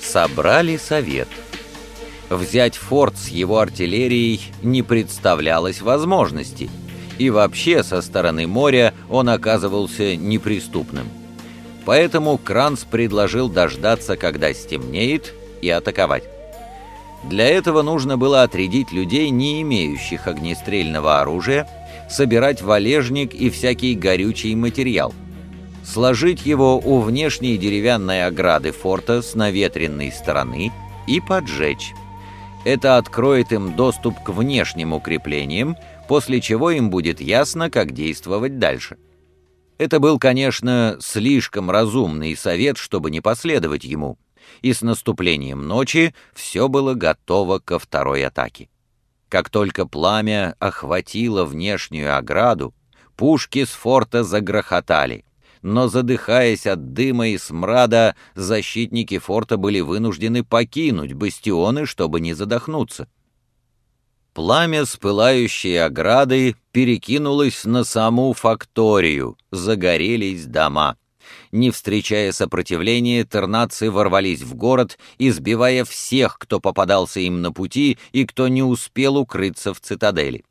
Собрали совет. Взять форт с его артиллерией не представлялось возможности, и вообще со стороны моря он оказывался неприступным. Поэтому Кранц предложил дождаться, когда стемнеет, и атаковать. Для этого нужно было отрядить людей, не имеющих огнестрельного оружия, собирать валежник и всякий горючий материал, сложить его у внешней деревянной ограды форта с наветренной стороны и поджечь. Это откроет им доступ к внешним укреплениям, после чего им будет ясно, как действовать дальше. Это был, конечно, слишком разумный совет, чтобы не последовать ему, и с наступлением ночи все было готово ко второй атаке. Как только пламя охватило внешнюю ограду, пушки с форта загрохотали, но, задыхаясь от дыма и смрада, защитники форта были вынуждены покинуть бастионы, чтобы не задохнуться. Пламя с пылающей оградой перекинулось на саму факторию, загорелись дома. Не встречая сопротивления, тернации ворвались в город, избивая всех, кто попадался им на пути и кто не успел укрыться в цитадели.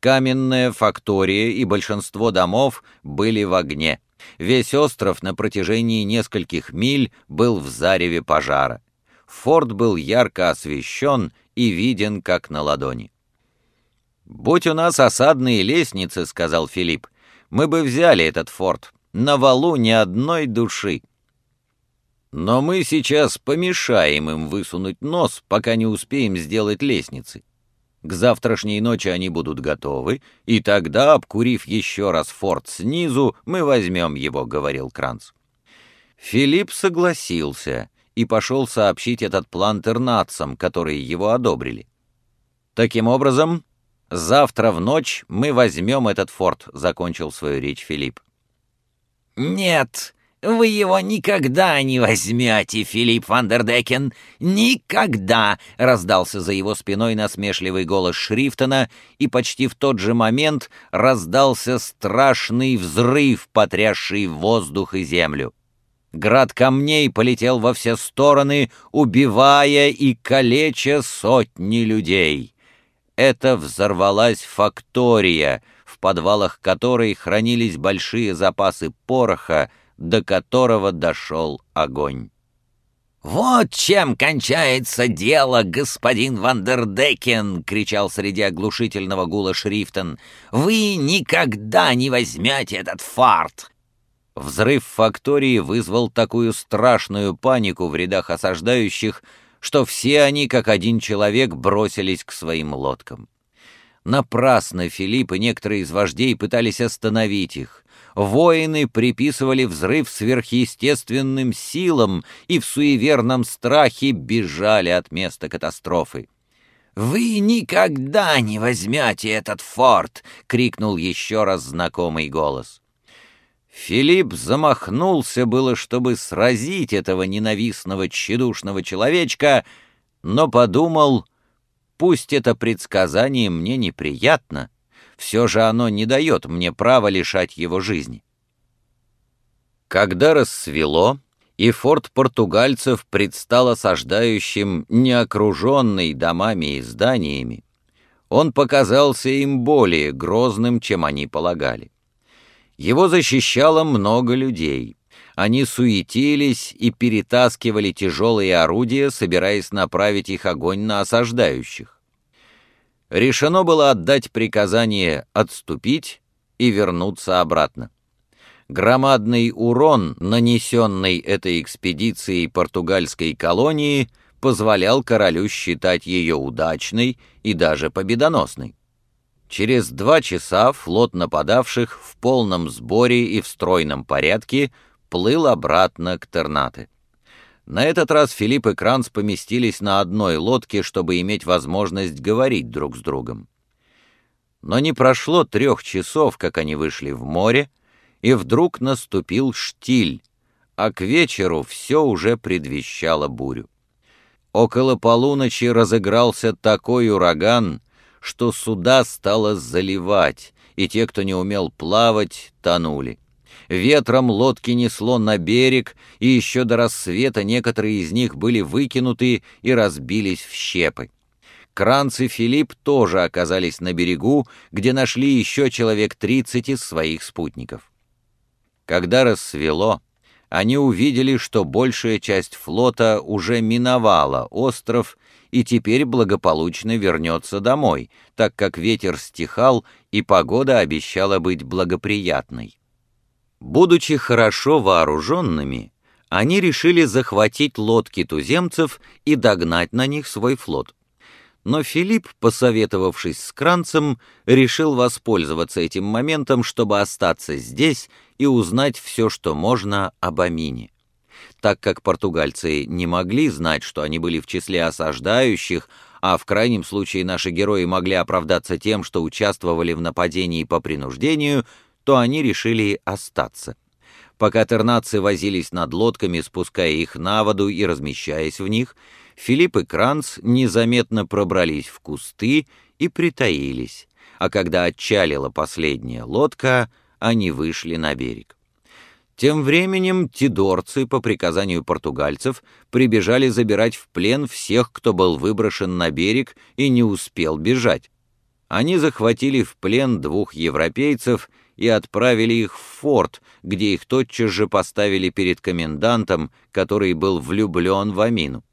Каменная фактория и большинство домов были в огне. Весь остров на протяжении нескольких миль был в зареве пожара. Форт был ярко освещен и виден как на ладони. «Будь у нас осадные лестницы», — сказал Филипп, — «мы бы взяли этот форт. На валу ни одной души». «Но мы сейчас помешаем им высунуть нос, пока не успеем сделать лестницы. К завтрашней ночи они будут готовы, и тогда, обкурив еще раз форт снизу, мы возьмем его», — говорил Кранц. Филипп согласился и пошел сообщить этот план тернадцам, которые его одобрили. Таким образом, завтра в ночь мы возьмем этот форт, — закончил свою речь Филипп. «Нет, вы его никогда не возьмете, Филипп Вандердекен! Никогда!» — раздался за его спиной насмешливый голос Шрифтона, и почти в тот же момент раздался страшный взрыв, потрясший воздух и землю. Град камней полетел во все стороны, убивая и калеча сотни людей. Это взорвалась фактория, в подвалах которой хранились большие запасы пороха, до которого дошел огонь. «Вот чем кончается дело, господин Вандердекен!» — кричал среди оглушительного гула Шрифтон. «Вы никогда не возьмете этот форт!» Взрыв фактории вызвал такую страшную панику в рядах осаждающих, что все они, как один человек, бросились к своим лодкам. Напрасно Филипп и некоторые из вождей пытались остановить их воины приписывали взрыв сверхъестественным силам и в суеверном страхе бежали от места катастрофы. «Вы никогда не возьмете этот форт!» — крикнул еще раз знакомый голос. Филипп замахнулся было, чтобы сразить этого ненавистного тщедушного человечка, но подумал, пусть это предсказание мне неприятно, все же оно не дает мне права лишать его жизни. Когда рассвело, и форт португальцев предстал осаждающим, не окруженный домами и зданиями, он показался им более грозным, чем они полагали. Его защищало много людей. Они суетились и перетаскивали тяжелые орудия, собираясь направить их огонь на осаждающих решено было отдать приказание отступить и вернуться обратно. Громадный урон, нанесенный этой экспедицией португальской колонии, позволял королю считать ее удачной и даже победоносной. Через два часа флот нападавших в полном сборе и в стройном порядке плыл обратно к Тернате. На этот раз Филипп и Кранц поместились на одной лодке, чтобы иметь возможность говорить друг с другом. Но не прошло трех часов, как они вышли в море, и вдруг наступил штиль, а к вечеру все уже предвещало бурю. Около полуночи разыгрался такой ураган, что суда стало заливать, и те, кто не умел плавать, тонули. Ветром лодки несло на берег, и еще до рассвета некоторые из них были выкинуты и разбились в щепы. Кранц и Филипп тоже оказались на берегу, где нашли еще человек тридцать из своих спутников. Когда рассвело, они увидели, что большая часть флота уже миновала остров и теперь благополучно вернется домой, так как ветер стихал и погода обещала быть благоприятной. Будучи хорошо вооруженными, они решили захватить лодки туземцев и догнать на них свой флот. Но Филипп, посоветовавшись с Кранцем, решил воспользоваться этим моментом, чтобы остаться здесь и узнать все, что можно об Амине. Так как португальцы не могли знать, что они были в числе осаждающих, а в крайнем случае наши герои могли оправдаться тем, что участвовали в нападении по принуждению, то они решили остаться. Пока тернадцы возились над лодками, спуская их на воду и размещаясь в них, Филипп и Кранц незаметно пробрались в кусты и притаились, а когда отчалила последняя лодка, они вышли на берег. Тем временем тидорцы по приказанию португальцев прибежали забирать в плен всех, кто был выброшен на берег и не успел бежать. Они захватили в плен двух европейцев и отправили их в форт, где их тотчас же поставили перед комендантом, который был влюблен в Амину.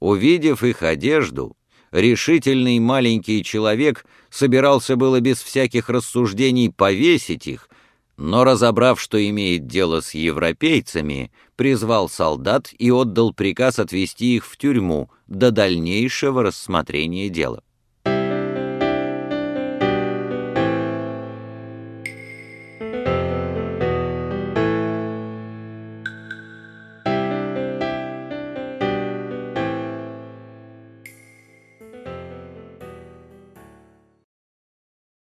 Увидев их одежду, решительный маленький человек собирался было без всяких рассуждений повесить их, но, разобрав, что имеет дело с европейцами, призвал солдат и отдал приказ отвести их в тюрьму до дальнейшего рассмотрения дела.